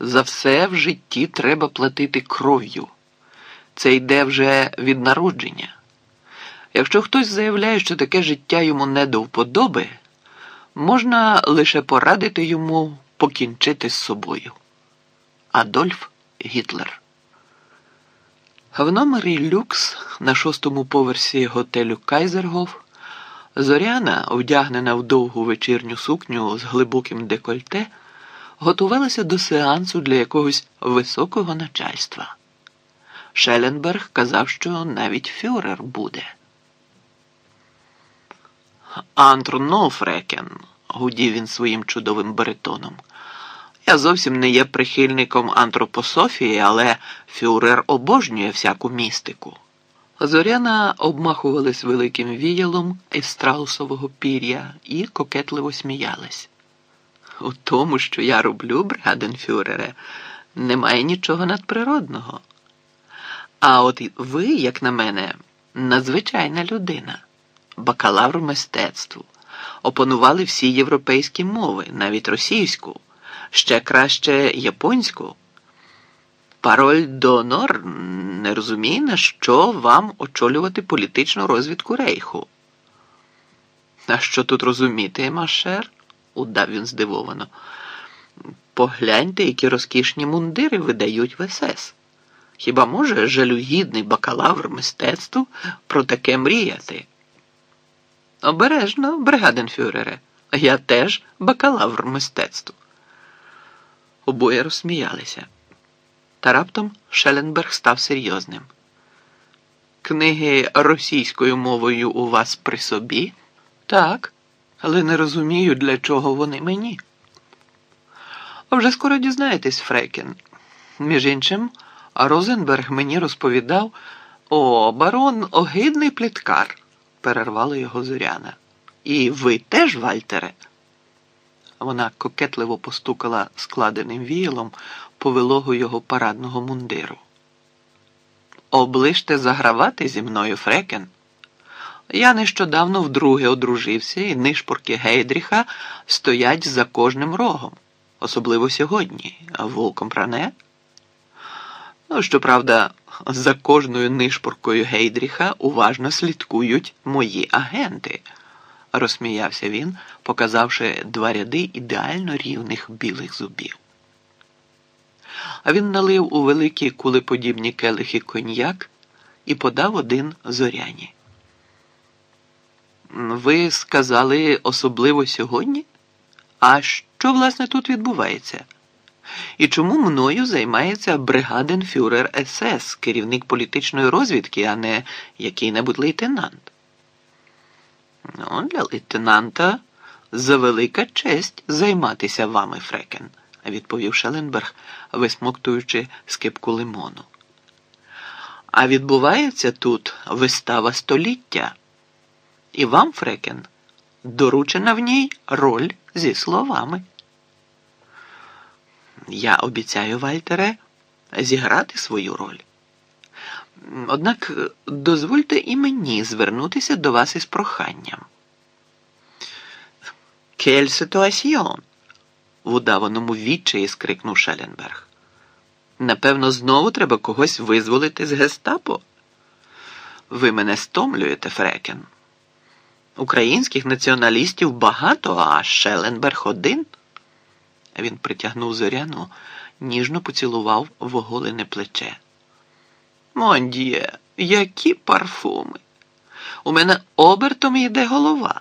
За все в житті треба платити кров'ю. Це йде вже від народження. Якщо хтось заявляє, що таке життя йому не до вподоби, можна лише порадити йому покінчити з собою. Адольф Гітлер. В номері люкс на шостому поверсі готелю Кайзергоф Зоряна, вдягнена в довгу вечірню сукню з глибоким декольте, готувалася до сеансу для якогось високого начальства. Шеленберг казав, що навіть фюрер буде. Антр Фрекен, гудів він своїм чудовим баритоном. Я зовсім не є прихильником антропософії, але фюрер обожнює всяку містику. Зоряна обмахувалась великим віялом із страусового пір'я і кокетливо сміялась. У тому, що я роблю, бригаденфюрере, немає нічого надприродного. А от ви, як на мене, надзвичайна людина, бакалавр мистецтву, опанували всі європейські мови, навіть російську, ще краще японську. Пароль Донор не розуміє, на що вам очолювати політичну розвідку рейху. А що тут розуміти, Машер? Удав він здивовано. Погляньте, які розкішні мундири видають в СС. Хіба може жалюгідний бакалавр мистецтв про таке мріяти? Обережно, бригаденфюрере, я теж бакалавр мистецтв. Обоє розсміялися. Та раптом Шеленберг став серйозним. Книги російською мовою у вас при собі? Так, але не розумію, для чого вони мені. А вже скоро дізнаєтесь, Фрекен. Між іншим, Розенберг мені розповідав, о, барон огидний пліткар, перервала його зоряна. І ви теж, Вальтере? Вона кокетливо постукала складеним віялом по вилогу його парадного мундиру. Оближте загравати зі мною, Фрекен. Я нещодавно вдруге одружився, і нишпорки Гейдріха стоять за кожним рогом, особливо сьогодні, вулком пране. Ну, щоправда, за кожною нишпоркою Гейдріха уважно слідкують мої агенти, розсміявся він, показавши два ряди ідеально рівних білих зубів. А він налив у великі кулеподібні келихи коньяк і подав один зоряні. Ви сказали особливо сьогодні? А що, власне, тут відбувається? І чому мною займається бригаденфюрер СС, керівник політичної розвідки, а не який-небудь лейтенант? Ну, для лейтенанта завелика честь займатися вами, Фрекен відповів Шеленберг, висмоктуючи скипку лимону. А відбувається тут вистава століття. І вам, Фрекен, доручена в ній роль зі словами. Я обіцяю, Вальтере, зіграти свою роль. Однак дозвольте і мені звернутися до вас із проханням. Кель ситуаціон? в удаваному відчаї скрикнув Шеленберг. Напевно, знову треба когось визволити з гестапо. Ви мене стомлюєте, Фрекен. Українських націоналістів багато, а Шеленберг один. Він притягнув зоряну, ніжно поцілував в оголене плече. Мондіє, які парфуми! У мене обертом йде голова.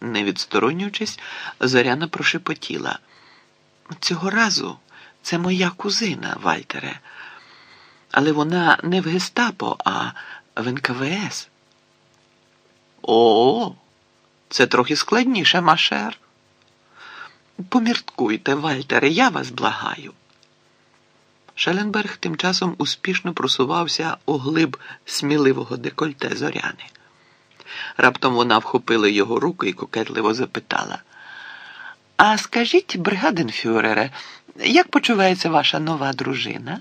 Не відсторонюючись, Зоряна прошепотіла. Цього разу це моя кузина, Вальтере, але вона не в гестапо, а в НКВС. О, це трохи складніше, Машер. Помірткуйте, Вальтере, я вас благаю. Шеленберг тим часом успішно просувався у глиб сміливого декольте зоряни. Раптом вона вхопила його руку і кокетливо запитала. А скажіть, бригаденфюрере, як почувається ваша нова дружина?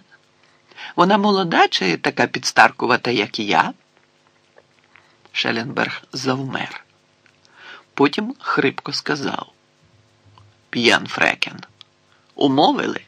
Вона молода чи така підстаркувата, як я? Шеленберг завмер. Потім хрипко сказав: П'ян Фрекен, умовили?